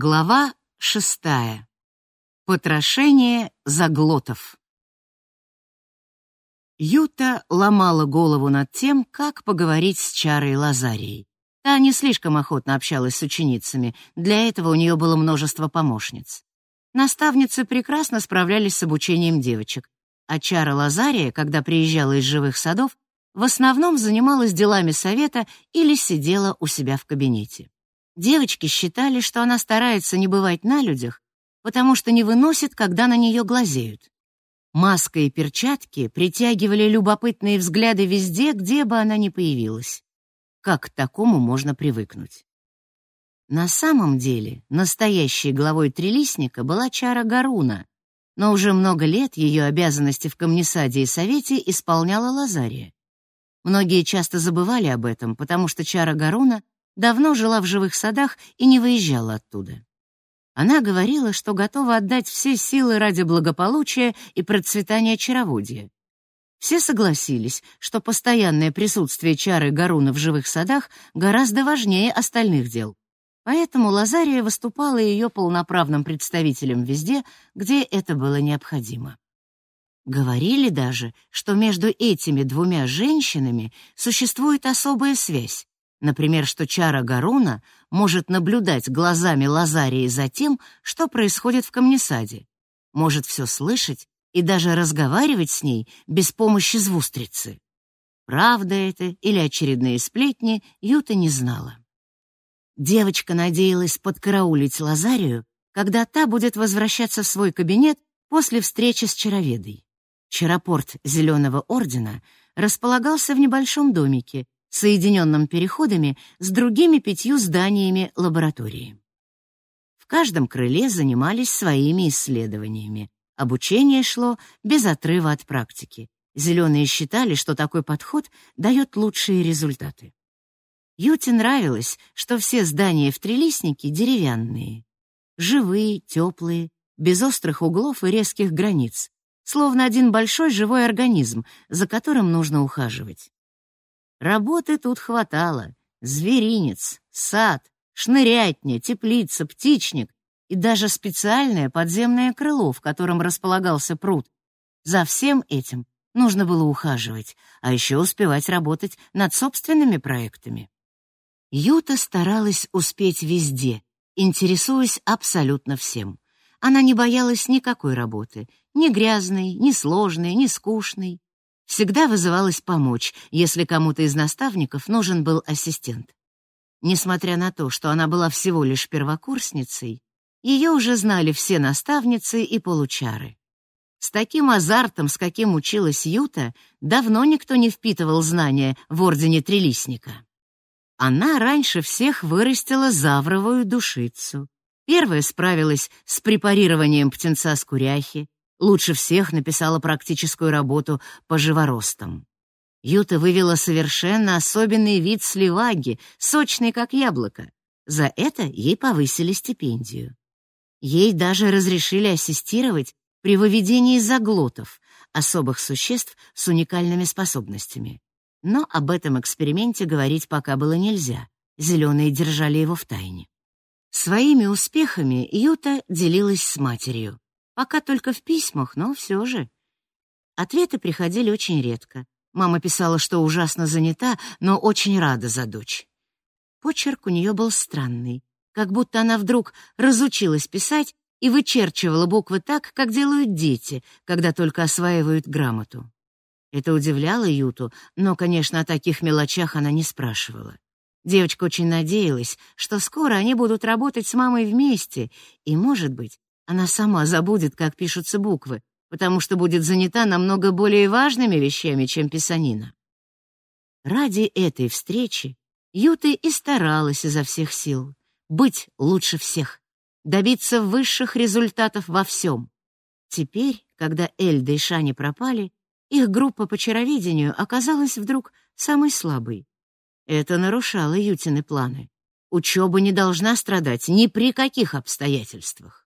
Глава шестая. Потрошение заглотов. Юта ломала голову над тем, как поговорить с Чарой Лазарией. Та не слишком охотно общалась с ученицами, для этого у нее было множество помощниц. Наставницы прекрасно справлялись с обучением девочек, а Чара Лазария, когда приезжала из живых садов, в основном занималась делами совета или сидела у себя в кабинете. Девочки считали, что она старается не бывать на людях, потому что не выносит, когда на нее глазеют. Маска и перчатки притягивали любопытные взгляды везде, где бы она ни появилась. Как к такому можно привыкнуть? На самом деле, настоящей главой трилистника была Чара Гаруна, но уже много лет ее обязанности в Камнесаде и Совете исполняла Лазария. Многие часто забывали об этом, потому что Чара Гаруна давно жила в живых садах и не выезжала оттуда. Она говорила, что готова отдать все силы ради благополучия и процветания чароводья. Все согласились, что постоянное присутствие чары Гаруна в живых садах гораздо важнее остальных дел. Поэтому Лазария выступала ее полноправным представителем везде, где это было необходимо. Говорили даже, что между этими двумя женщинами существует особая связь, Например, что чара Гаруна может наблюдать глазами Лазарии за тем, что происходит в камнесаде, может все слышать и даже разговаривать с ней без помощи звустрицы. Правда это или очередные сплетни, Юта не знала. Девочка надеялась подкараулить Лазарию, когда та будет возвращаться в свой кабинет после встречи с чароведой. Чаропорт Зеленого Ордена располагался в небольшом домике, соединенном переходами с другими пятью зданиями лаборатории. В каждом крыле занимались своими исследованиями. Обучение шло без отрыва от практики. Зеленые считали, что такой подход дает лучшие результаты. Юте нравилось, что все здания в Трилистнике деревянные. Живые, теплые, без острых углов и резких границ, словно один большой живой организм, за которым нужно ухаживать. Работы тут хватало. Зверинец, сад, шнырятня, теплица, птичник и даже специальное подземное крыло, в котором располагался пруд. За всем этим нужно было ухаживать, а еще успевать работать над собственными проектами. Юта старалась успеть везде, интересуясь абсолютно всем. Она не боялась никакой работы, ни грязной, ни сложной, ни скучной всегда вызывалась помочь, если кому-то из наставников нужен был ассистент. Несмотря на то, что она была всего лишь первокурсницей, ее уже знали все наставницы и получары. С таким азартом, с каким училась Юта, давно никто не впитывал знания в ордене Трилистника. Она раньше всех вырастила завровую душицу. Первая справилась с препарированием птенца с куряхи, Лучше всех написала практическую работу по живоростам. Юта вывела совершенно особенный вид сливаги, сочный как яблоко. За это ей повысили стипендию. Ей даже разрешили ассистировать при выведении заглотов, особых существ с уникальными способностями. Но об этом эксперименте говорить пока было нельзя. Зеленые держали его в тайне. Своими успехами Юта делилась с матерью. Пока только в письмах, но все же. Ответы приходили очень редко. Мама писала, что ужасно занята, но очень рада за дочь. Почерк у нее был странный, как будто она вдруг разучилась писать и вычерчивала буквы так, как делают дети, когда только осваивают грамоту. Это удивляло Юту, но, конечно, о таких мелочах она не спрашивала. Девочка очень надеялась, что скоро они будут работать с мамой вместе, и, может быть, она сама забудет, как пишутся буквы, потому что будет занята намного более важными вещами, чем писанина. Ради этой встречи Юта и старалась изо всех сил быть лучше всех, добиться высших результатов во всем. Теперь, когда Эльда и Шани пропали, их группа по чароведению оказалась вдруг самой слабой. Это нарушало Ютины планы. Учеба не должна страдать ни при каких обстоятельствах.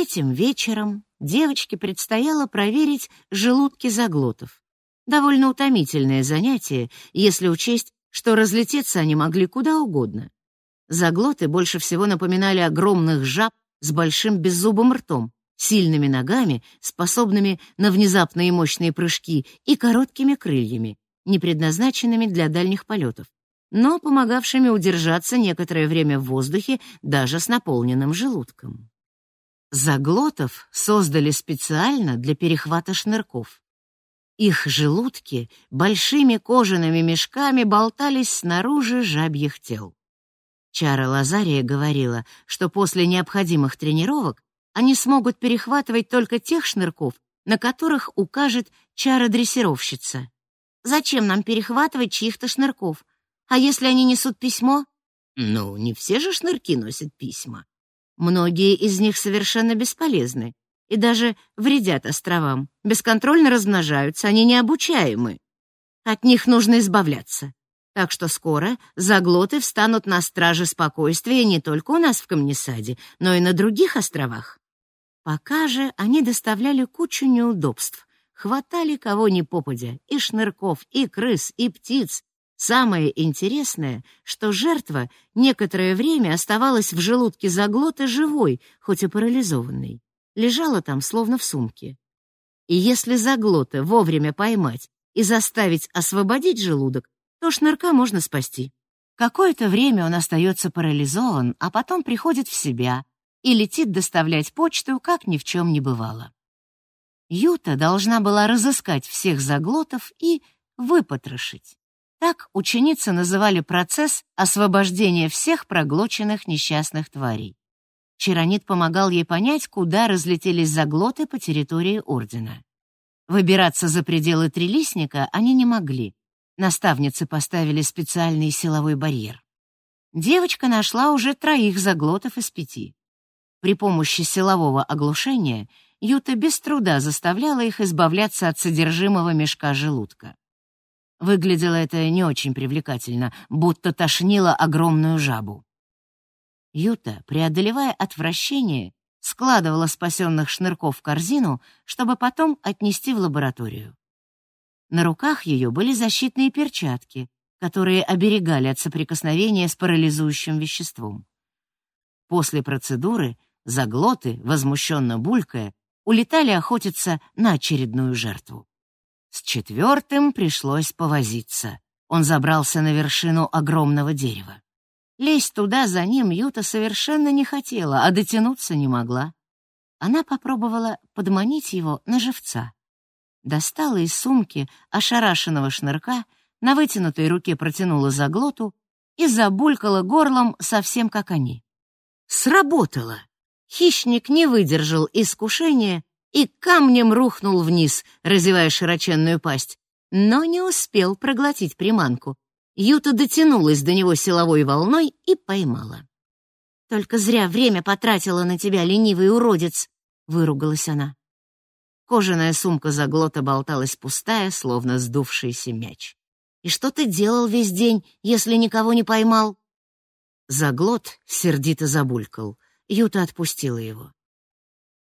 Этим вечером девочке предстояло проверить желудки заглотов. Довольно утомительное занятие, если учесть, что разлететься они могли куда угодно. Заглоты больше всего напоминали огромных жаб с большим беззубым ртом, сильными ногами, способными на внезапные мощные прыжки, и короткими крыльями, не предназначенными для дальних полетов, но помогавшими удержаться некоторое время в воздухе даже с наполненным желудком. Заглотов создали специально для перехвата шнырков. Их желудки большими кожаными мешками болтались снаружи жабьих тел. Чара Лазария говорила, что после необходимых тренировок они смогут перехватывать только тех шнырков, на которых укажет чара-дрессировщица. Зачем нам перехватывать чьих-то шнырков? А если они несут письмо? Ну, не все же шнырки носят письма. Многие из них совершенно бесполезны и даже вредят островам. Бесконтрольно размножаются, они необучаемы. От них нужно избавляться. Так что скоро заглоты встанут на страже спокойствия не только у нас в Камнесаде, но и на других островах. Пока же они доставляли кучу неудобств, хватали кого ни попадя, и шнырков, и крыс, и птиц. Самое интересное, что жертва некоторое время оставалась в желудке заглота живой, хоть и парализованной. Лежала там, словно в сумке. И если заглота вовремя поймать и заставить освободить желудок, то шнырка можно спасти. Какое-то время он остается парализован, а потом приходит в себя, и летит доставлять почту, как ни в чем не бывало. Юта должна была разыскать всех заглотов и выпотрошить. Так ученицы называли процесс освобождения всех проглоченных несчастных тварей. Чаронит помогал ей понять, куда разлетелись заглоты по территории Ордена. Выбираться за пределы Трилистника они не могли. Наставницы поставили специальный силовой барьер. Девочка нашла уже троих заглотов из пяти. При помощи силового оглушения Юта без труда заставляла их избавляться от содержимого мешка желудка. Выглядело это не очень привлекательно, будто тошнило огромную жабу. Юта, преодолевая отвращение, складывала спасенных шнырков в корзину, чтобы потом отнести в лабораторию. На руках ее были защитные перчатки, которые оберегали от соприкосновения с парализующим веществом. После процедуры Заглоты, возмущенно булькая, улетали охотиться на очередную жертву. С четвертым пришлось повозиться. Он забрался на вершину огромного дерева. Лезть туда за ним Юта совершенно не хотела, а дотянуться не могла. Она попробовала подманить его на живца. Достала из сумки ошарашенного шнырка, на вытянутой руке протянула заглоту и забулькала горлом совсем как они. Сработало! Хищник не выдержал искушения и камнем рухнул вниз, разевая широченную пасть, но не успел проглотить приманку. Юта дотянулась до него силовой волной и поймала. «Только зря время потратила на тебя, ленивый уродец!» — выругалась она. Кожаная сумка заглота болталась пустая, словно сдувшийся мяч. «И что ты делал весь день, если никого не поймал?» Заглот сердито забулькал — Юта отпустила его.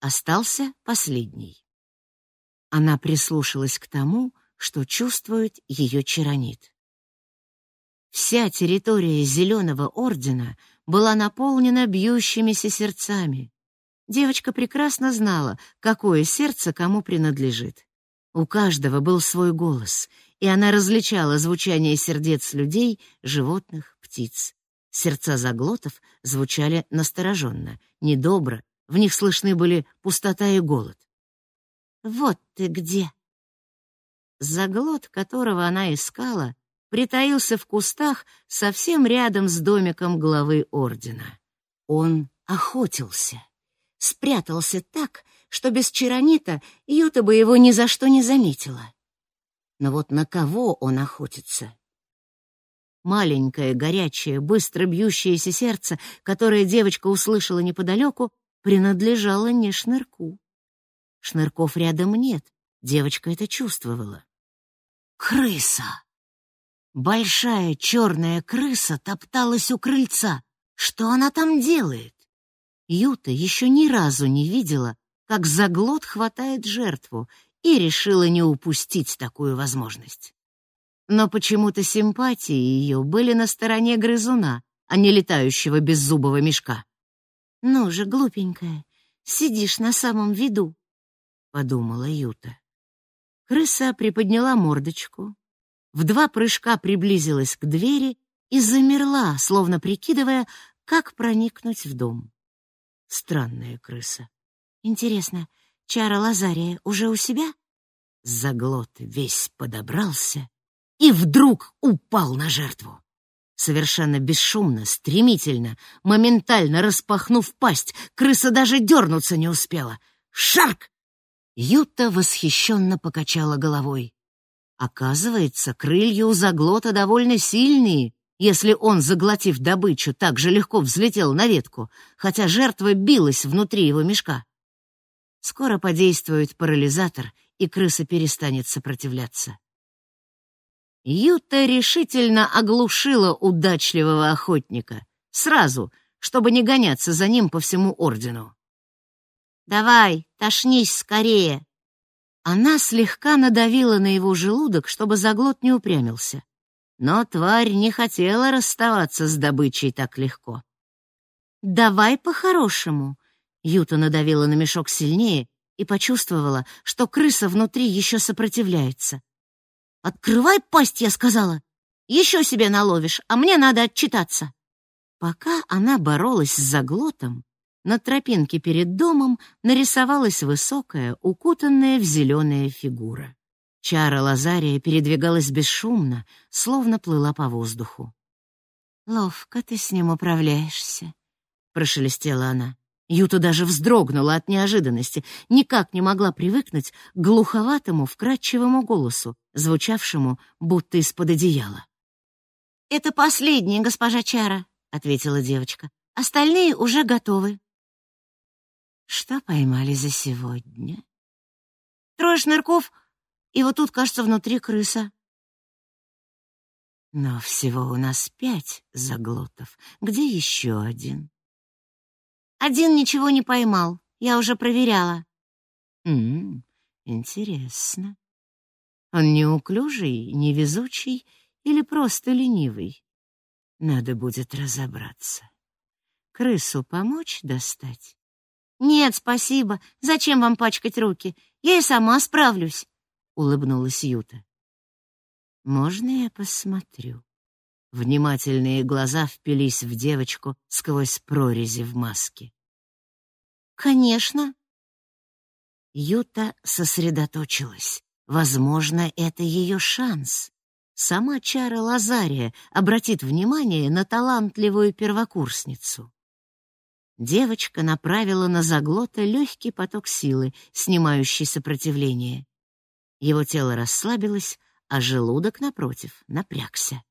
Остался последний. Она прислушалась к тому, что чувствует ее чаронит. Вся территория Зеленого Ордена была наполнена бьющимися сердцами. Девочка прекрасно знала, какое сердце кому принадлежит. У каждого был свой голос, и она различала звучание сердец людей, животных, птиц. Сердца заглотов звучали настороженно, недобро, в них слышны были пустота и голод. «Вот ты где!» Заглот, которого она искала, притаился в кустах совсем рядом с домиком главы ордена. Он охотился, спрятался так, что без Чаронита Юта бы его ни за что не заметила. Но вот на кого он охотится, Маленькое, горячее, быстро бьющееся сердце, которое девочка услышала неподалеку, принадлежало не Шнырку. Шнырков рядом нет, девочка это чувствовала. Крыса! Большая черная крыса топталась у крыльца. Что она там делает? Юта еще ни разу не видела, как заглот хватает жертву, и решила не упустить такую возможность но почему-то симпатии ее были на стороне грызуна, а не летающего беззубого мешка. «Ну же, глупенькая, сидишь на самом виду», — подумала Юта. Крыса приподняла мордочку, в два прыжка приблизилась к двери и замерла, словно прикидывая, как проникнуть в дом. Странная крыса. Интересно, Чара Лазария уже у себя? Заглот весь подобрался и вдруг упал на жертву. Совершенно бесшумно, стремительно, моментально распахнув пасть, крыса даже дернуться не успела. Шарк! Юта восхищенно покачала головой. Оказывается, крылья у заглота довольно сильные, если он, заглотив добычу, так же легко взлетел на ветку, хотя жертва билась внутри его мешка. Скоро подействует парализатор, и крыса перестанет сопротивляться. Юта решительно оглушила удачливого охотника, сразу, чтобы не гоняться за ним по всему ордену. «Давай, тошнись скорее!» Она слегка надавила на его желудок, чтобы заглот не упрямился. Но тварь не хотела расставаться с добычей так легко. «Давай по-хорошему!» Юта надавила на мешок сильнее и почувствовала, что крыса внутри еще сопротивляется. «Открывай пасть!» — я сказала. «Еще себе наловишь, а мне надо отчитаться». Пока она боролась с заглотом, на тропинке перед домом нарисовалась высокая, укутанная в зеленая фигура. Чара Лазария передвигалась бесшумно, словно плыла по воздуху. «Ловко ты с ним управляешься», — прошелестела она. Юта даже вздрогнула от неожиданности, никак не могла привыкнуть к глуховатому, вкрадчивому голосу, звучавшему будто из-под одеяла. «Это последний, госпожа Чара», — ответила девочка. «Остальные уже готовы». «Что поймали за сегодня?» «Трое шнырков, и вот тут, кажется, внутри крыса». «Но всего у нас пять заглотов. Где еще один?» Один ничего не поймал. Я уже проверяла. М, интересно. Он неуклюжий, невезучий или просто ленивый? Надо будет разобраться. Крысу помочь достать? Нет, спасибо. Зачем вам пачкать руки? Я и сама справлюсь, улыбнулась Юта. Можно я посмотрю? Внимательные глаза впились в девочку сквозь прорези в маске. Конечно. Юта сосредоточилась. Возможно, это ее шанс. Сама Чара Лазария обратит внимание на талантливую первокурсницу. Девочка направила на заглота легкий поток силы, снимающий сопротивление. Его тело расслабилось, а желудок напротив напрягся.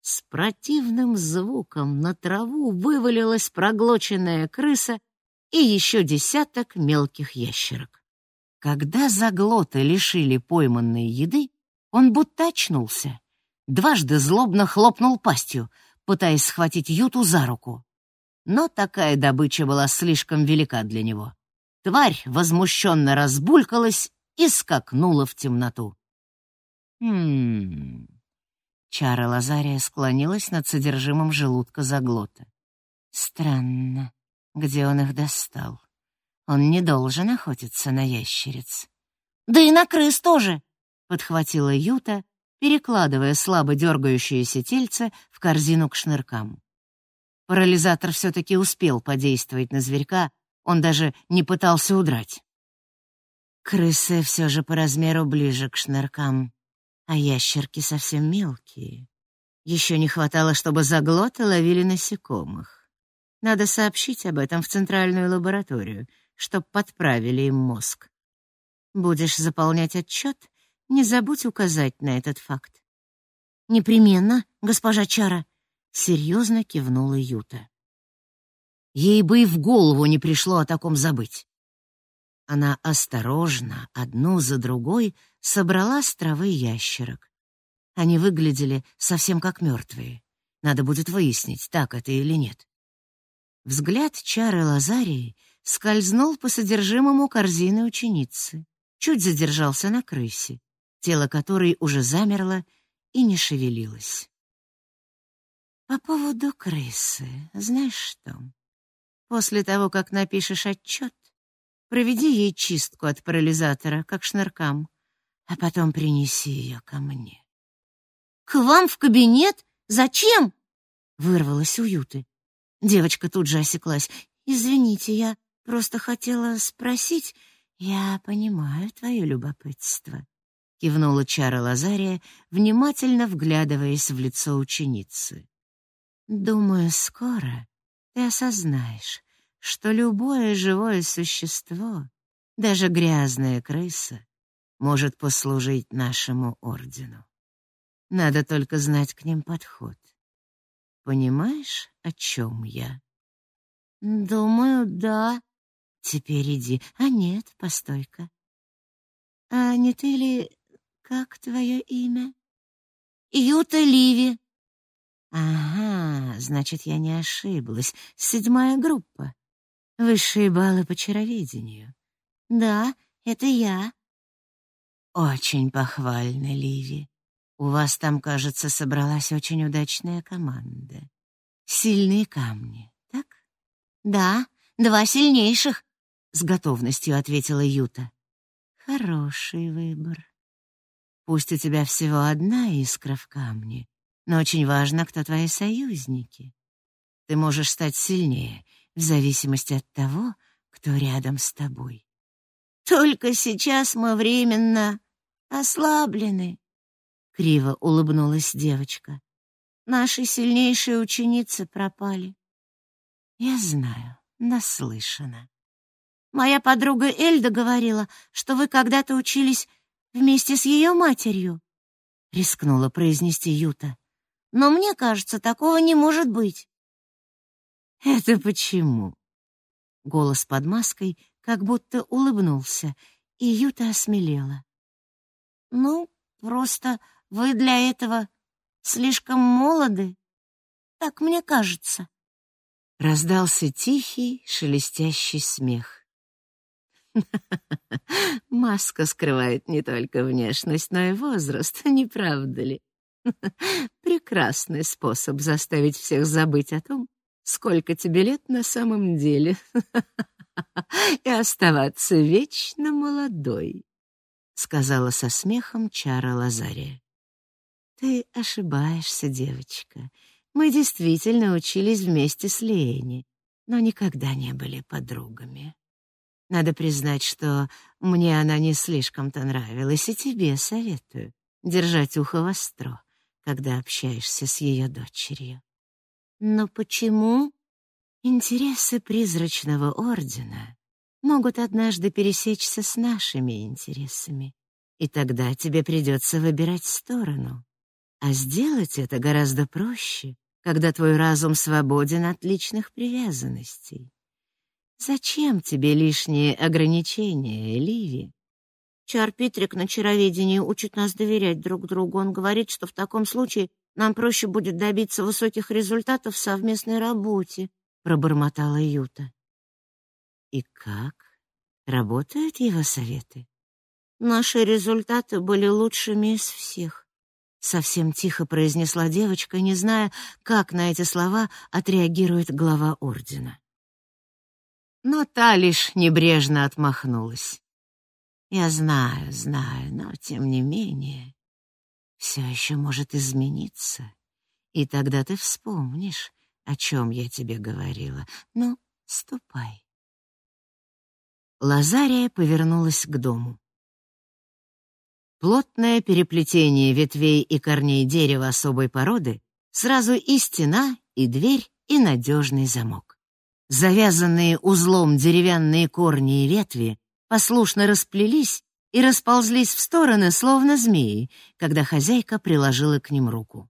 С противным звуком на траву вывалилась проглоченная крыса и еще десяток мелких ящерок. Когда заглоты лишили пойманной еды, он будто очнулся. Дважды злобно хлопнул пастью, пытаясь схватить Юту за руку. Но такая добыча была слишком велика для него. Тварь возмущенно разбулькалась и скакнула в темноту. «Хм...» Чара Лазария склонилась над содержимым желудка заглота. Странно, где он их достал. Он не должен охотиться на ящериц. «Да и на крыс тоже!» — подхватила Юта, перекладывая слабо дергающееся тельце в корзину к шныркам. Парализатор все-таки успел подействовать на зверька, он даже не пытался удрать. Крысы все же по размеру ближе к шныркам а ящерки совсем мелкие. Еще не хватало, чтобы заглоты ловили насекомых. Надо сообщить об этом в центральную лабораторию, чтоб подправили им мозг. Будешь заполнять отчет, не забудь указать на этот факт. Непременно, госпожа Чара, серьезно кивнула Юта. Ей бы и в голову не пришло о таком забыть. Она осторожно, одну за другой, собрала с травы ящерок. Они выглядели совсем как мертвые. Надо будет выяснить, так это или нет. Взгляд Чары Лазарии скользнул по содержимому корзины ученицы, чуть задержался на крысе, тело которой уже замерло и не шевелилось. По поводу крысы, знаешь что? После того, как напишешь отчет, проведи ей чистку от парализатора, как шныркам, а потом принеси ее ко мне. К вам в кабинет? Зачем? Вырвалась у Юты. Девочка тут же осеклась. Извините, я просто хотела спросить. Я понимаю твое любопытство, кивнула Чара Лазария, внимательно вглядываясь в лицо ученицы. Думаю, скоро ты осознаешь, что любое живое существо, даже грязная крыса, может послужить нашему ордену. Надо только знать к ним подход. Понимаешь, о чем я? Думаю, да. Теперь иди. А нет, постой-ка. А не ты ли... Как твое имя? Юта Ливи. Ага, значит, я не ошиблась. Седьмая группа. Высшие баллы по чароведению. Да, это я. Очень похвально, Ливи. У вас там, кажется, собралась очень удачная команда. Сильные камни, так? Да, два сильнейших, с готовностью ответила Юта. Хороший выбор. Пусть у тебя всего одна искра в камне, но очень важно, кто твои союзники. Ты можешь стать сильнее в зависимости от того, кто рядом с тобой. Только сейчас мы временно ослаблены, криво улыбнулась девочка. Наши сильнейшие ученицы пропали. Я знаю, наслышана. Моя подруга Эльда говорила, что вы когда-то учились вместе с ее матерью, рискнула произнести Юта. Но мне кажется, такого не может быть. Это почему? Голос под маской как будто улыбнулся, и Юта осмелела. Ну, просто вы для этого слишком молоды. Так мне кажется. Раздался тихий, шелестящий смех. Маска скрывает не только внешность, но и возраст, не правда ли? Прекрасный способ заставить всех забыть о том, сколько тебе лет на самом деле, и оставаться вечно молодой, сказала со смехом Чара Лазария. Ты ошибаешься, девочка. Мы действительно учились вместе с Лени, но никогда не были подругами. Надо признать, что мне она не слишком-то нравилась, и тебе советую держать ухо востро когда общаешься с ее дочерью. Но почему? Интересы призрачного ордена могут однажды пересечься с нашими интересами, и тогда тебе придется выбирать сторону. А сделать это гораздо проще, когда твой разум свободен от личных привязанностей. Зачем тебе лишние ограничения, Ливи? Чар Питрик на чароведении учит нас доверять друг другу. Он говорит, что в таком случае нам проще будет добиться высоких результатов в совместной работе, пробормотала Юта. И как работают его советы? Наши результаты были лучшими из всех. Совсем тихо произнесла девочка, не зная, как на эти слова отреагирует глава ордена. Но та лишь небрежно отмахнулась. Я знаю, знаю, но тем не менее все еще может измениться. И тогда ты вспомнишь, о чем я тебе говорила. Ну, ступай. Лазария повернулась к дому. Плотное переплетение ветвей и корней дерева особой породы, сразу и стена, и дверь, и надежный замок. Завязанные узлом деревянные корни и ветви послушно расплелись и расползлись в стороны, словно змеи, когда хозяйка приложила к ним руку.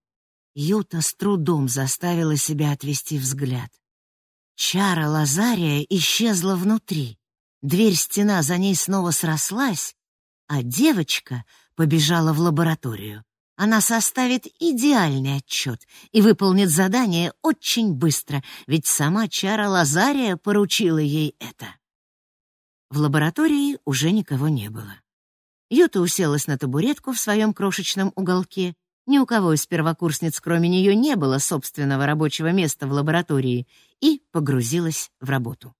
Юта с трудом заставила себя отвести взгляд. Чара Лазария исчезла внутри. Дверь-стена за ней снова срослась, а девочка побежала в лабораторию. Она составит идеальный отчет и выполнит задание очень быстро, ведь сама Чара Лазария поручила ей это. В лаборатории уже никого не было. Юта уселась на табуретку в своем крошечном уголке Ни у кого из первокурсниц, кроме нее, не было собственного рабочего места в лаборатории, и погрузилась в работу.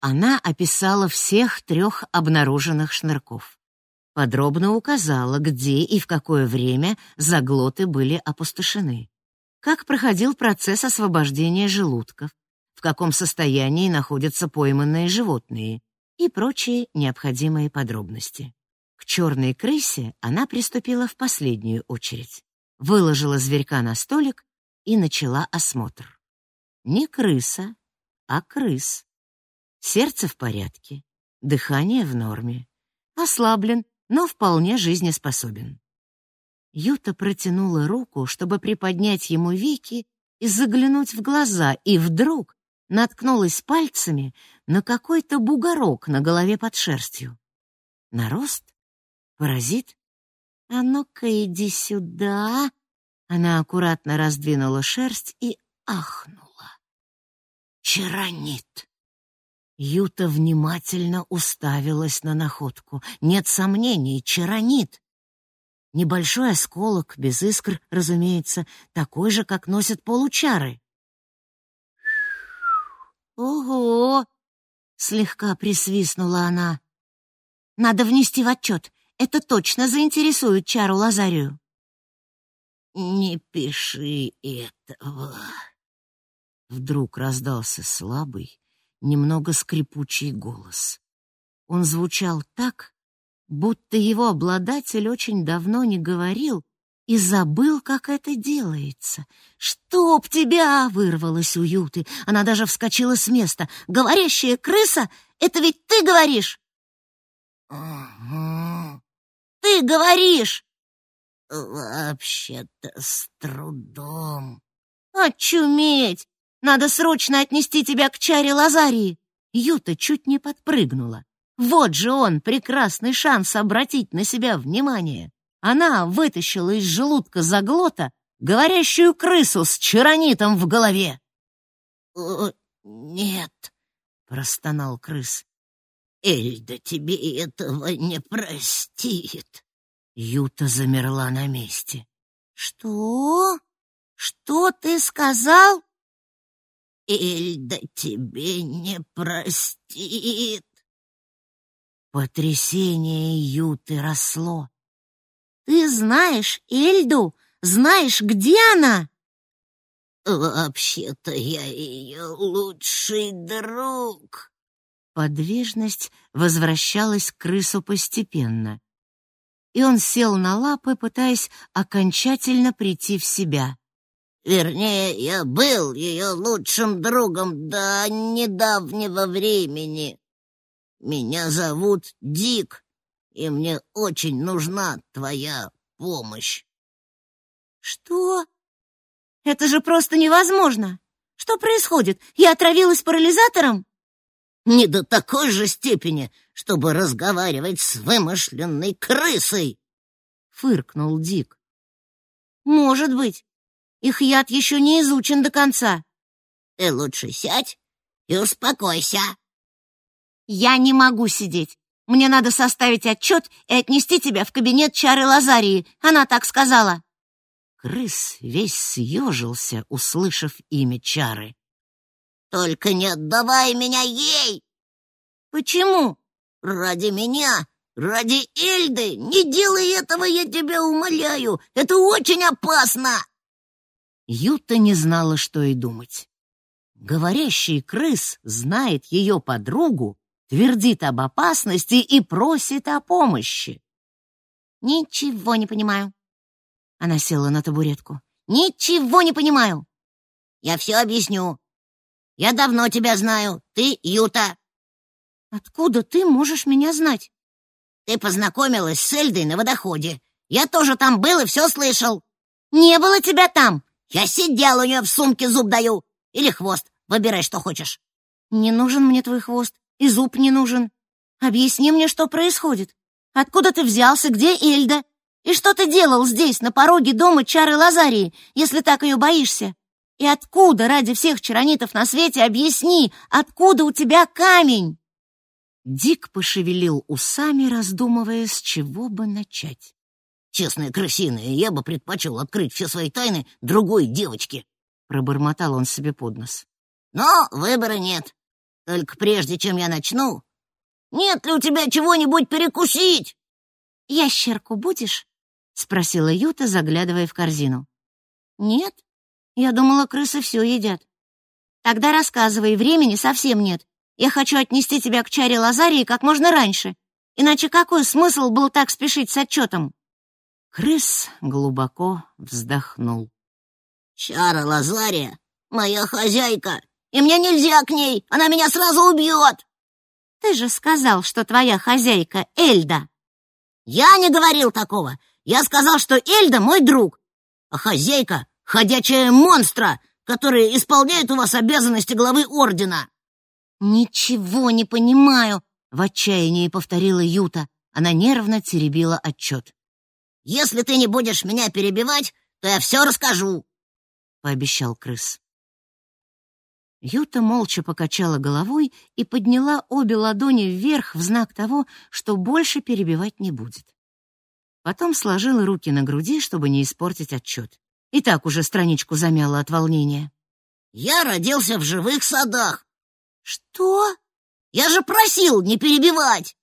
Она описала всех трех обнаруженных шнырков. Подробно указала, где и в какое время заглоты были опустошены. Как проходил процесс освобождения желудков, в каком состоянии находятся пойманные животные и прочие необходимые подробности. К черной крысе она приступила в последнюю очередь. Выложила зверька на столик и начала осмотр. Не крыса, а крыс. Сердце в порядке, дыхание в норме. Ослаблен, но вполне жизнеспособен. Юта протянула руку, чтобы приподнять ему веки и заглянуть в глаза, и вдруг наткнулась пальцами на какой-то бугорок на голове под шерстью. Нарост? Паразит? А ну-ка иди сюда. Она аккуратно раздвинула шерсть и ахнула. Черонит. Юта внимательно уставилась на находку. Нет сомнений, черонит. Небольшой осколок, без искр, разумеется, такой же, как носят получары. «Ого!» — слегка присвистнула она. «Надо внести в отчет. Это точно заинтересует Чару Лазарию». «Не пиши этого». Вдруг раздался слабый, немного скрипучий голос. Он звучал так, будто его обладатель очень давно не говорил и забыл, как это делается. «Чтоб тебя!» — вырвалось у Юты. Она даже вскочила с места. «Говорящая крыса? Это ведь ты говоришь?» «Угу. Ты говоришь!» «Вообще-то с трудом». «Очуметь! Надо срочно отнести тебя к чаре Лазарии!» Юта чуть не подпрыгнула. Вот же он, прекрасный шанс обратить на себя внимание. Она вытащила из желудка заглота говорящую крысу с чаронитом в голове. «О, нет», — простонал крыс. «Эльда тебе этого не простит». Юта замерла на месте. «Что? Что ты сказал?» Эльда тебе не простит. Потрясение Юты росло. Ты знаешь Эльду? Знаешь, где она? Вообще-то я ее лучший друг. Подвижность возвращалась к крысу постепенно. И он сел на лапы, пытаясь окончательно прийти в себя. Вернее, я был ее лучшим другом до недавнего времени. Меня зовут Дик, и мне очень нужна твоя помощь. Что? Это же просто невозможно. Что происходит? Я отравилась парализатором? Не до такой же степени, чтобы разговаривать с вымышленной крысой, фыркнул Дик. Может быть. Их яд еще не изучен до конца. Ты лучше сядь и успокойся. Я не могу сидеть. Мне надо составить отчет и отнести тебя в кабинет Чары Лазарии. Она так сказала. Крыс весь съежился, услышав имя Чары. Только не отдавай меня ей. Почему? Ради меня, ради Эльды. Не делай этого, я тебя умоляю. Это очень опасно. Юта не знала, что и думать. Говорящий крыс знает ее подругу, твердит об опасности и просит о помощи. «Ничего не понимаю». Она села на табуретку. «Ничего не понимаю. Я все объясню. Я давно тебя знаю. Ты Юта». «Откуда ты можешь меня знать?» «Ты познакомилась с Эльдой на водоходе. Я тоже там был и все слышал». «Не было тебя там. Я сидел у нее в сумке, зуб даю. Или хвост. Выбирай, что хочешь. Не нужен мне твой хвост. И зуб не нужен. Объясни мне, что происходит. Откуда ты взялся, где Эльда? И что ты делал здесь, на пороге дома Чары Лазарии, если так ее боишься? И откуда, ради всех чаронитов на свете, объясни, откуда у тебя камень?» Дик пошевелил усами, раздумывая, с чего бы начать. Честная крысиная, я бы предпочел открыть все свои тайны другой девочке. Пробормотал он себе под нос. Но выбора нет. Только прежде, чем я начну, нет ли у тебя чего-нибудь перекусить? Ящерку будешь? Спросила Юта, заглядывая в корзину. Нет, я думала, крысы все едят. Тогда рассказывай, времени совсем нет. Я хочу отнести тебя к чаре Лазарии как можно раньше. Иначе какой смысл был так спешить с отчетом? Крыс глубоко вздохнул. Чара Лазария — моя хозяйка, и мне нельзя к ней, она меня сразу убьет. Ты же сказал, что твоя хозяйка Эльда. Я не говорил такого. Я сказал, что Эльда мой друг, а хозяйка — ходячая монстра, которая исполняет у вас обязанности главы ордена. Ничего не понимаю, в отчаянии повторила Юта. Она нервно теребила отчет. Если ты не будешь меня перебивать, то я все расскажу, пообещал крыс. Юта молча покачала головой и подняла обе ладони вверх в знак того, что больше перебивать не будет. Потом сложила руки на груди, чтобы не испортить отчет. И так уже страничку замяла от волнения. «Я родился в живых садах». «Что?» «Я же просил не перебивать!»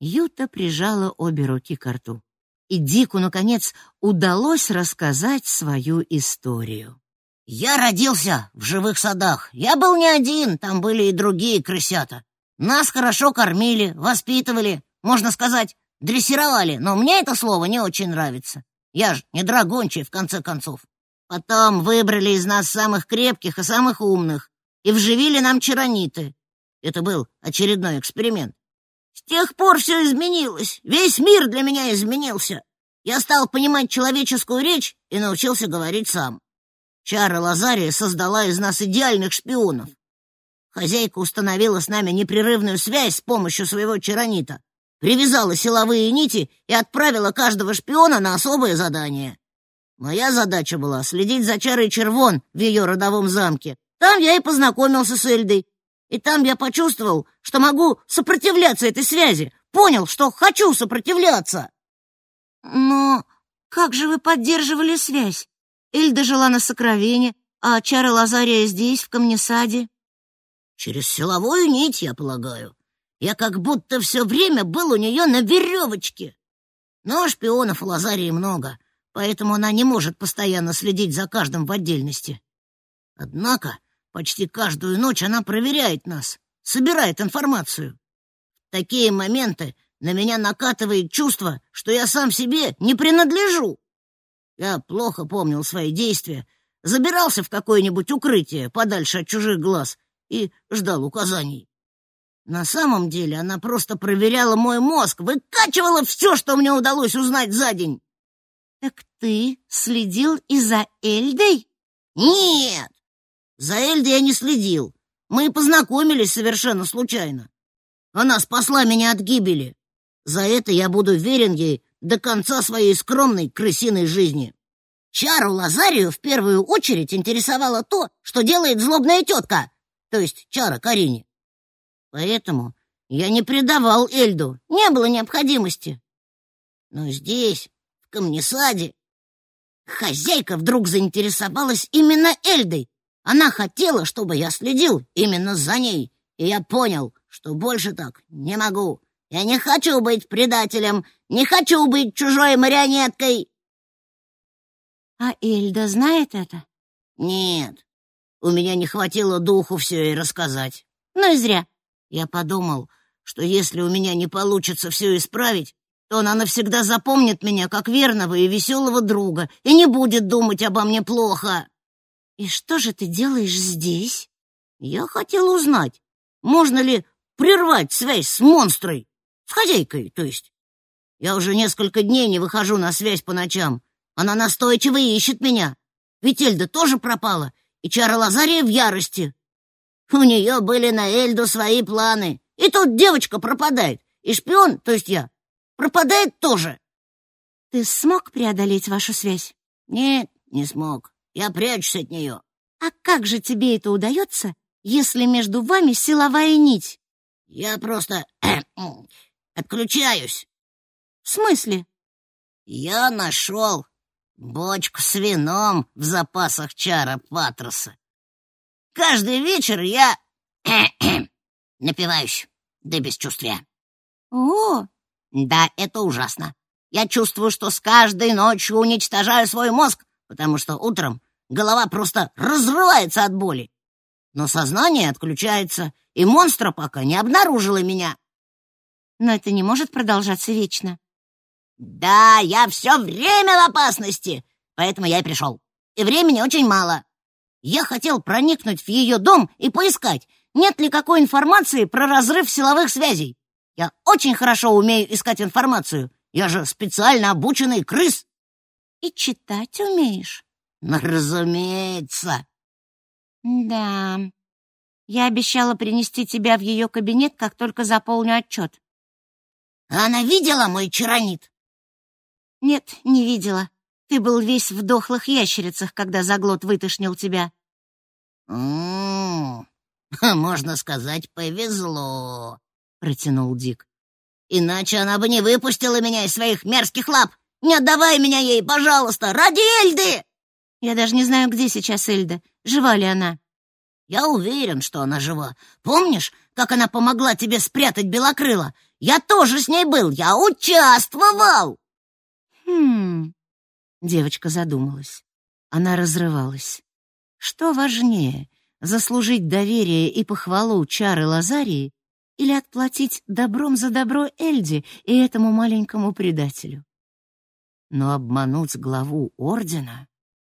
Юта прижала обе руки к рту. И Дику, наконец, удалось рассказать свою историю. Я родился в живых садах. Я был не один, там были и другие крысята. Нас хорошо кормили, воспитывали, можно сказать, дрессировали, но мне это слово не очень нравится. Я ж не драгончий, в конце концов. Потом выбрали из нас самых крепких и самых умных и вживили нам чарониты. Это был очередной эксперимент. С тех пор все изменилось, весь мир для меня изменился. Я стал понимать человеческую речь и научился говорить сам. Чара Лазария создала из нас идеальных шпионов. Хозяйка установила с нами непрерывную связь с помощью своего чаронита, привязала силовые нити и отправила каждого шпиона на особое задание. Моя задача была следить за Чарой Червон в ее родовом замке. Там я и познакомился с Эльдой. И там я почувствовал, что могу сопротивляться этой связи. Понял, что хочу сопротивляться. Но как же вы поддерживали связь? Эльда жила на Сокровене, а Чара Лазария здесь, в Камнесаде. Через силовую нить, я полагаю. Я как будто все время был у нее на веревочке. Но шпионов у Лазарии много, поэтому она не может постоянно следить за каждым в отдельности. Однако почти каждую ночь она проверяет нас, собирает информацию. В такие моменты на меня накатывает чувство, что я сам себе не принадлежу. Я плохо помнил свои действия, забирался в какое-нибудь укрытие подальше от чужих глаз и ждал указаний. На самом деле она просто проверяла мой мозг, выкачивала все, что мне удалось узнать за день. Так ты следил и за Эльдой? Нет, за Эльдой я не следил. Мы познакомились совершенно случайно. Она спасла меня от гибели. За это я буду верен ей до конца своей скромной крысиной жизни. Чару Лазарию в первую очередь интересовало то, что делает злобная тетка, то есть Чара Карине. Поэтому я не предавал Эльду, не было необходимости. Но здесь, в камнесаде, хозяйка вдруг заинтересовалась именно Эльдой. Она хотела, чтобы я следил именно за ней, и я понял, что больше так не могу. Я не хочу быть предателем, не хочу быть чужой марионеткой. А Эльда знает это? Нет. У меня не хватило духу все ей рассказать. Ну и зря. Я подумал, что если у меня не получится все исправить, то она навсегда запомнит меня как верного и веселого друга и не будет думать обо мне плохо. И что же ты делаешь здесь? Я хотел узнать, можно ли прервать связь с монстрой. С хозяйкой, то есть. Я уже несколько дней не выхожу на связь по ночам. Она настойчиво ищет меня. Ведь Эльда тоже пропала, и Чара Лазария в ярости. У нее были на Эльду свои планы. И тут девочка пропадает, и шпион, то есть я, пропадает тоже. Ты смог преодолеть вашу связь? Нет, не смог. Я прячусь от нее. А как же тебе это удается, если между вами силовая нить? Я просто Отключаюсь. В смысле? Я нашел бочку с вином в запасах чара Патроса. Каждый вечер я напиваюсь до бесчувствия. О, Да, это ужасно. Я чувствую, что с каждой ночью уничтожаю свой мозг, потому что утром голова просто разрывается от боли. Но сознание отключается, и монстра пока не обнаружила меня. но это не может продолжаться вечно. Да, я все время в опасности, поэтому я и пришел. И времени очень мало. Я хотел проникнуть в ее дом и поискать, нет ли какой информации про разрыв силовых связей. Я очень хорошо умею искать информацию. Я же специально обученный крыс. И читать умеешь? Ну, разумеется. Да. Я обещала принести тебя в ее кабинет, как только заполню отчет. Она видела мой чаранит? Нет, не видела. Ты был весь в дохлых ящерицах, когда заглот вытошнил тебя. М, Можно сказать, повезло, Протянул Дик. Иначе она бы не выпустила меня из своих мерзких лап. Не отдавай меня ей, пожалуйста, ради Эльды. Я даже не знаю, где сейчас Эльда. Жива ли она? Я уверен, что она жива. Помнишь, как она помогла тебе спрятать белокрыла? Я тоже с ней был, я участвовал. Хм. Девочка задумалась. Она разрывалась. Что важнее, заслужить доверие и похвалу чары Лазарии или отплатить добром за добро Эльде и этому маленькому предателю? Но обмануть главу ордена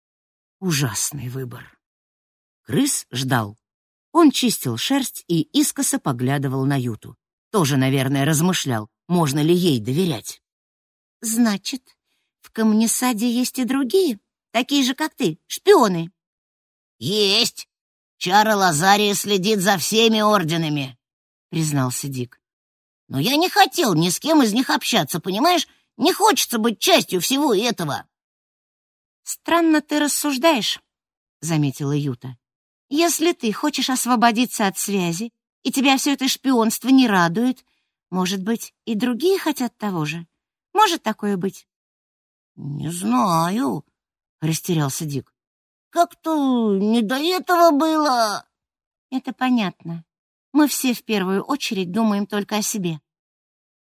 — ужасный выбор. Крыс ждал. Он чистил шерсть и искоса поглядывал на Юту. Тоже, наверное, размышлял, можно ли ей доверять. Значит, в Камнесаде есть и другие, такие же, как ты, шпионы. Есть. Чара Лазария следит за всеми орденами, признался Дик. но я не хотел ни с кем из них общаться, понимаешь? Не хочется быть частью всего этого. Странно ты рассуждаешь, заметила Юта. Если ты хочешь освободиться от связи, и тебя все это шпионство не радует, может быть, и другие хотят того же. Может такое быть? Не знаю, Растерялся Дик. как-то не до этого было. Это понятно. Мы все в первую очередь думаем только о себе.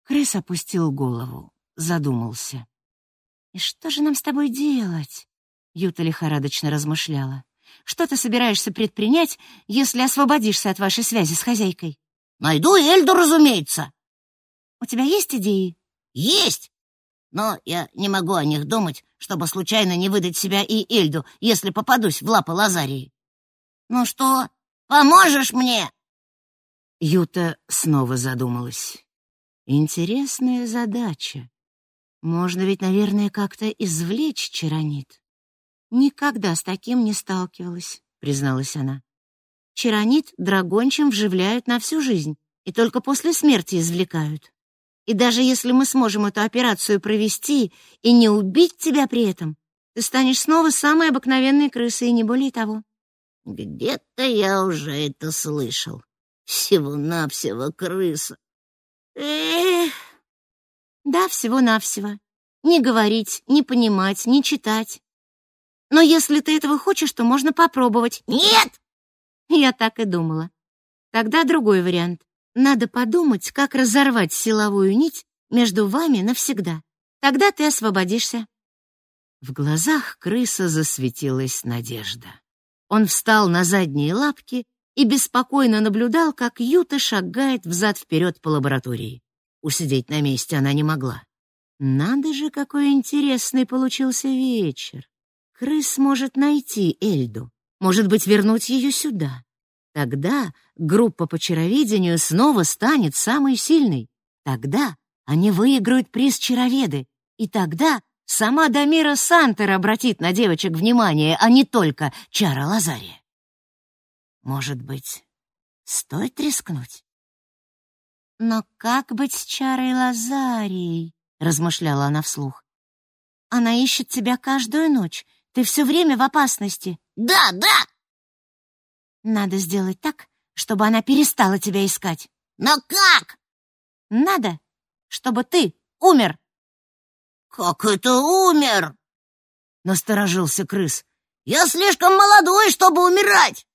Крыс опустил голову, задумался. И что же нам с тобой делать? Юта лихорадочно размышляла. Что ты собираешься предпринять, если освободишься от вашей связи с хозяйкой? Найду Эльду, разумеется. У тебя есть идеи? Есть. Но я не могу о них думать, чтобы случайно не выдать себя и Эльду, если попадусь в лапы Лазарии. Ну что, поможешь мне? Юта снова задумалась. Интересная задача. Можно ведь, наверное, как-то извлечь чаранит. Никогда с таким не сталкивалась, призналась она. Чаранит драгончим вживляют на всю жизнь и только после смерти извлекают. И даже если мы сможем эту операцию провести и не убить тебя при этом, ты станешь снова самой обыкновенной крысой, и не более того. Где-то я уже это слышал. Всего-навсего крыса. Эх, Да, всего-навсего. Не говорить, не понимать, не читать. Но если ты этого хочешь, то можно попробовать. нет! Я так и думала. Тогда другой вариант. Надо подумать, как разорвать силовую нить между вами навсегда. Тогда ты освободишься. В глазах крыса засветилась надежда. Он встал на задние лапки и беспокойно наблюдал, как Юта шагает взад-вперед по лаборатории. Усидеть на месте она не могла. Надо же, какой интересный получился вечер. Крыс может найти Эльду, может быть, вернуть ее сюда. Тогда группа по чароведению снова станет самой сильной. Тогда они выиграют приз чароведы, и тогда сама Дамира Сантер обратит на девочек внимание, а не только чара Лазария. Может быть, стоит рискнуть? Но как быть с Чарой Лазарией? размышляла она вслух. Она ищет тебя каждую ночь. Ты все время в опасности. Да, да! Надо сделать так, чтобы она перестала тебя искать. Но как? Надо, чтобы ты умер. Как это умер? Насторожился крыс. Я слишком молодой, чтобы умирать.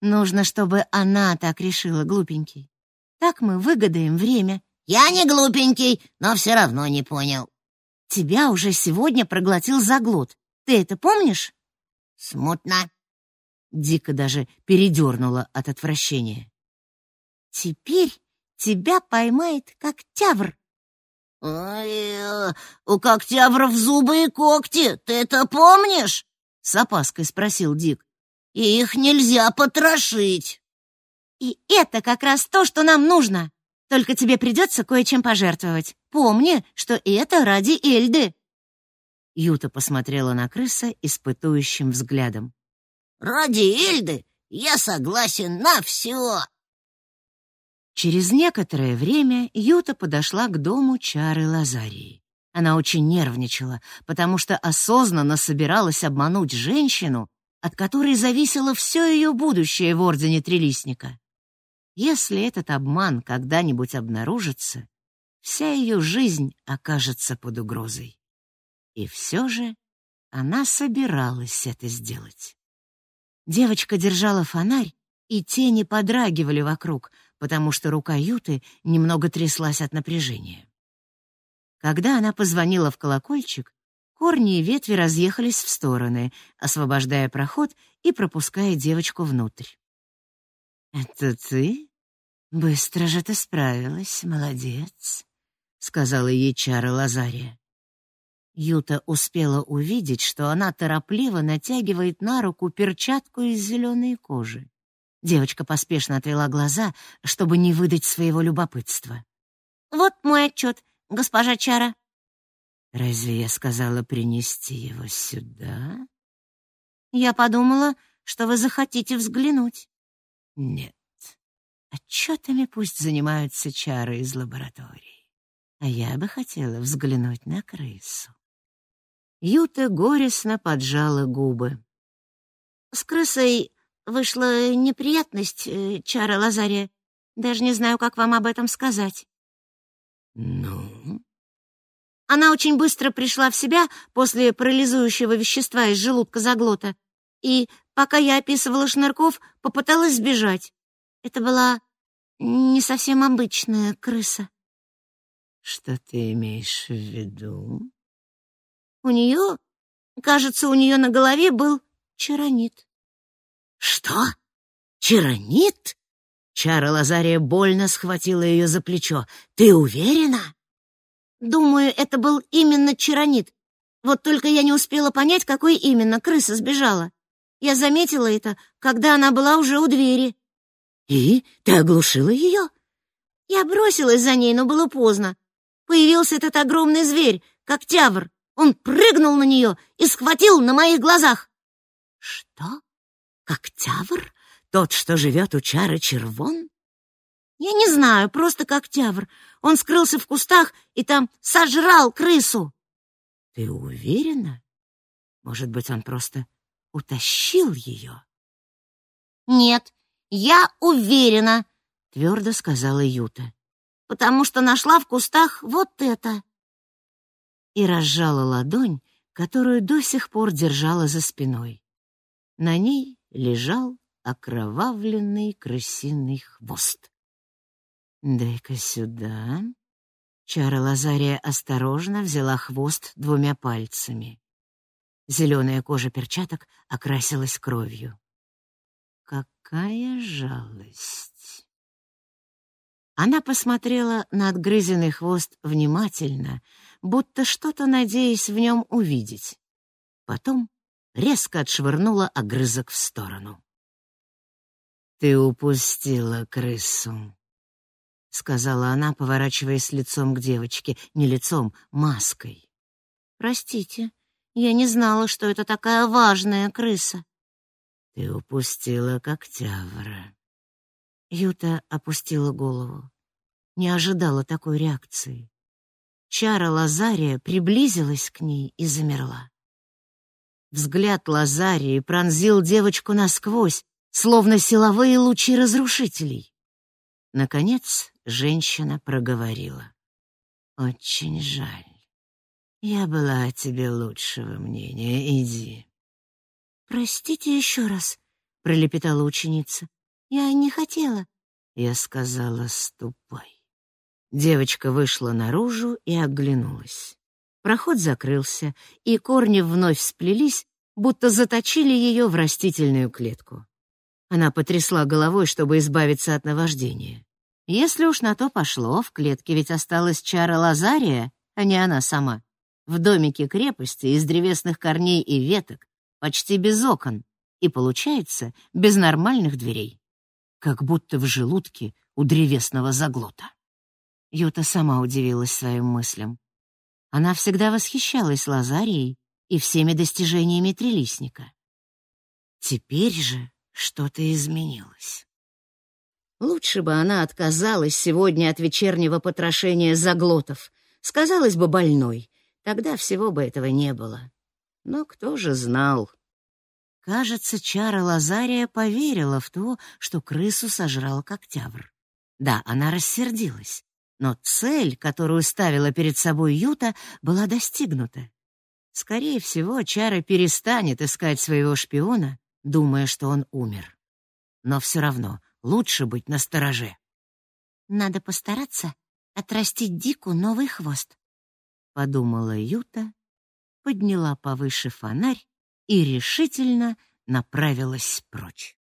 Нужно, чтобы она так решила, глупенький. Так мы выгадаем время. Я не глупенький, но все равно не понял. Тебя уже сегодня проглотил заглот. Ты это помнишь? Смутно. Дико даже передернула от отвращения. Теперь тебя поймает когтявр. Ой, э, у когтявров зубы и когти, ты это помнишь? С опаской спросил Дик. И их нельзя потрошить. И это как раз то, что нам нужно. Только тебе придется кое-чем пожертвовать. Помни, что это ради Эльды. Юта посмотрела на крыса испытующим взглядом. «Ради Эльды я согласен на все!» Через некоторое время Юта подошла к дому Чары Лазарии. Она очень нервничала, потому что осознанно собиралась обмануть женщину, от которой зависело все ее будущее в Ордене Трелисника. Если этот обман когда-нибудь обнаружится, вся ее жизнь окажется под угрозой. И все же она собиралась это сделать. Девочка держала фонарь, и тени подрагивали вокруг, потому что рука Юты немного тряслась от напряжения. Когда она позвонила в колокольчик, корни и ветви разъехались в стороны, освобождая проход и пропуская девочку внутрь. «Это ты? Быстро же ты справилась, молодец», — сказала ей Чара Лазария. Юта успела увидеть, что она торопливо натягивает на руку перчатку из зеленой кожи. Девочка поспешно отвела глаза, чтобы не выдать своего любопытства. «Вот мой отчет, госпожа Чара». «Разве я сказала принести его сюда?» «Я подумала, что вы захотите взглянуть». «Нет, отчетами пусть занимаются чары из лаборатории, а я бы хотела взглянуть на крысу». Юта горестно поджала губы. «С крысой вышла неприятность, э, Чара Лазария. Даже не знаю, как вам об этом сказать». «Ну?» Она очень быстро пришла в себя после парализующего вещества из желудка заглота, и, пока я описывала Шнырков, попыталась сбежать. Это была не совсем обычная крыса. «Что ты имеешь в виду?» У нее, кажется, у нее на голове был чаронит. Что? Чаронит? Чара Лазария больно схватила ее за плечо. Ты уверена? Думаю, это был именно чаронит. Вот только я не успела понять, какой именно крыса сбежала. Я заметила это, когда она была уже у двери. И ты оглушила ее? Я бросилась за ней, но было поздно. Появился этот огромный зверь, как тявр. Он прыгнул на нее и схватил на моих глазах. Что? Коктявр? Тот, что живет у чары червон? Я не знаю, просто коктявр. Он скрылся в кустах и там сожрал крысу. Ты уверена? Может быть, он просто утащил ее? Нет, я уверена, твердо сказала Юта. Потому что нашла в кустах вот это и разжала ладонь, которую до сих пор держала за спиной. На ней лежал окровавленный крысиный хвост. «Дай-ка сюда». Чара Лазария осторожно взяла хвост двумя пальцами. Зеленая кожа перчаток окрасилась кровью. Какая жалость! Она посмотрела на отгрызенный хвост внимательно, будто что-то надеясь в нем увидеть. Потом резко отшвырнула огрызок в сторону. «Ты упустила крысу», — сказала она, поворачиваясь лицом к девочке, не лицом, маской. «Простите, я не знала, что это такая важная крыса». «Ты упустила когтявра». Юта опустила голову. Не ожидала такой реакции. Чара Лазария приблизилась к ней и замерла. Взгляд Лазарии пронзил девочку насквозь, словно силовые лучи разрушителей. Наконец женщина проговорила. «Очень жаль. Я была о тебе лучшего мнения. Иди. Простите еще раз, пролепетала ученица. Я не хотела. Я сказала: "Ступай". Девочка вышла наружу и оглянулась. Проход закрылся, и корни вновь сплелись, будто заточили ее в растительную клетку. Она потрясла головой, чтобы избавиться от наваждения. Если уж на то пошло, в клетке ведь осталась чара Лазария, а не она сама. В домике крепости из древесных корней и веток, почти без окон, и, получается, без нормальных дверей. Как будто в желудке у древесного заглота. Юта сама удивилась своим мыслям. Она всегда восхищалась Лазарией и всеми достижениями трилистника. Теперь же что-то изменилось. Лучше бы она отказалась сегодня от вечернего потрошения заглотов, сказалась бы больной, тогда всего бы этого не было. Но кто же знал? Кажется, чара Лазария поверила в то, что крысу сожрал Коктябрь. Да, она рассердилась, но цель, которую ставила перед собой Юта, была достигнута. Скорее всего, Чара перестанет искать своего шпиона, думая, что он умер. Но все равно лучше быть настороже. Надо постараться отрастить Дику новый хвост, подумала Юта, подняла повыше фонарь и решительно направилась прочь.